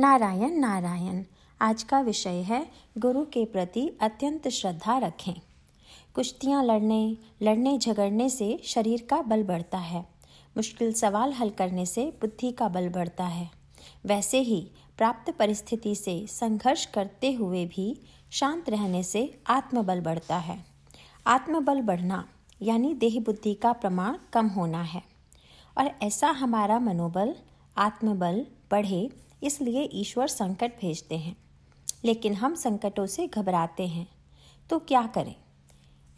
नारायण नारायण। आज का विषय है, गुरु के प्रति अत्यंत श्रद्धा रखें। कुश्तियाँ लड़ने लड़ने झगड़ने से शरीर का बल बढ़ता है। मुश्किल सवाल हल करने से बुद्धि का बल बढ़ता है। वैसे ही, प्राप्त परिस्थिति से संघर्ष करते हुए भी शांत रहने से आत्मबल बढ़ता है। आत्मबल बढ़ना, यानी देह बुद्धि का प्रमाण कम होना है। और ऐसा हमारा मनोबल, आत्मबल बढ़े इसलिए ईश्वर संकट भेजते हैं। लेकिन हम संकटों से घबराते हैं। तो क्या करें?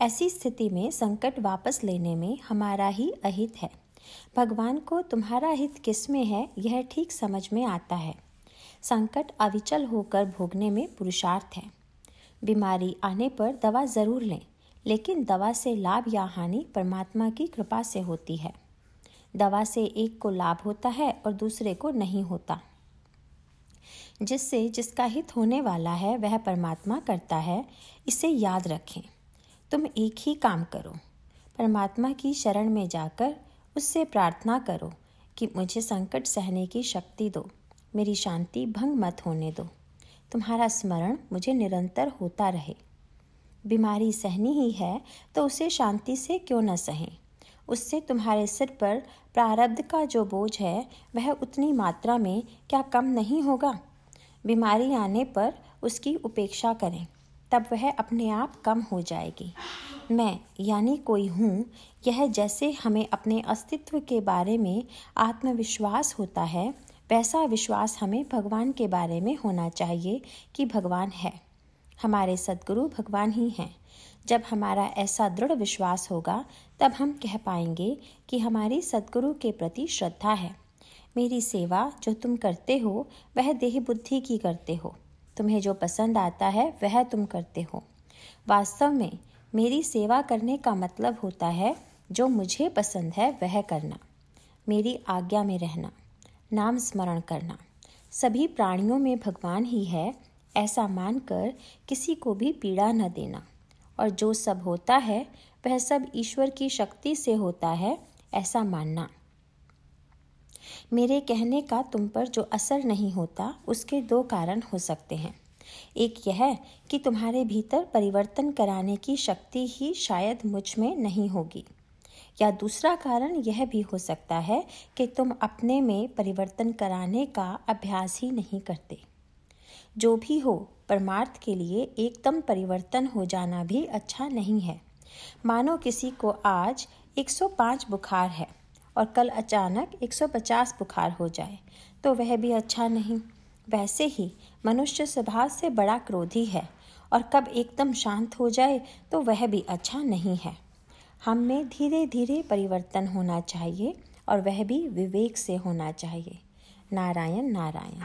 ऐसी स्थिति में संकट वापस लेने में हमारा ही अहित है। भगवान को तुम्हारा हित किसमें है, यह ठीक समझ में आता है। संकट अविचल होकर भोगने में पुरुषार्थ है। बीमारी आने पर दवा ज़रूर लें, लेकिन दवा से लाभ या हानि परमात्मा की कृपा से होती है। दवा से एक को लाभ होता है और दूसरे को नहीं होता। जिससे जिसका हित होने वाला है, वह परमात्मा करता है, इसे याद रखें। तुम एक ही काम करो। परमात्मा की शरण में जाकर उससे प्रार्थना करो कि मुझे संकट सहने की शक्ति दो, मेरी शांति भंग मत होने दो। तुम्हारा स्मरण मुझे निरंतर होता रहे। बीमारी सहनी ही है तो उसे शांति से क्यों न सहें? उससे तुम्हारे सिर पर प्रारब्ध का जो बोझ है, वह उतनी मात्रा में क्या कम नहीं होगा? बीमारी आने पर उसकी उपेक्षा करें, तब वह अपने आप कम हो जाएगी। मैं, यानी कोई हूँ, यह जैसे हमें अपने अस्तित्व के बारे में आत्मविश्वास होता है, वैसा विश्वास हमें भगवान के बारे में होना चाहिए कि भगवान है। हमारे सदगुरु भगवान ही हैं। जब हमारा ऐसा दृढ़ विश्वास होगा, तब हम कह पाएँगे कि हमारी सदगुरु के प्रति श्रद्धा है। मेरी सेवा जो तुम करते हो, वह देह बुद्धि की करते हो। तुम्हें जो पसंद आता है, वह तुम करते हो। वास्तव में, मेरी सेवा करने का मतलब होता है, जो मुझे पसंद है, वह करना। मेरी आज्ञा में रहना। नाम स्मरण करना। सभी प्राणियों में भगवान ही है ऐसा मानकर किसी को भी पीड़ा न देना। और जो सब होता है, वह सब ईश्वर की शक्ति से होता है, ऐसा मानना। मेरे कहने का तुम पर जो असर नहीं होता, उसके दो कारण हो सकते हैं। एक यह कि तुम्हारे भीतर परिवर्तन कराने की शक्ति ही शायद मुझमें नहीं होगी। या दूसरा कारण यह भी हो सकता है कि तुम अपने में परिवर्तन कराने का अभ्यास ही नहीं करते। जो भी हो, परमार्थ के लिए एकदम परिवर्तन हो जाना भी अच्छा नहीं है। मानो किसी को आज 105 बुखार है और कल अचानक 150 बुखार हो जाए तो वह भी अच्छा नहीं। वैसे ही मनुष्य स्वभाव से बड़ा क्रोधी है और कब एकदम शांत हो जाए तो वह भी अच्छा नहीं है। हम में धीरे धीरे परिवर्तन होना चाहिए और वह भी विवेक से होना चाहिए। नारायण नारायण।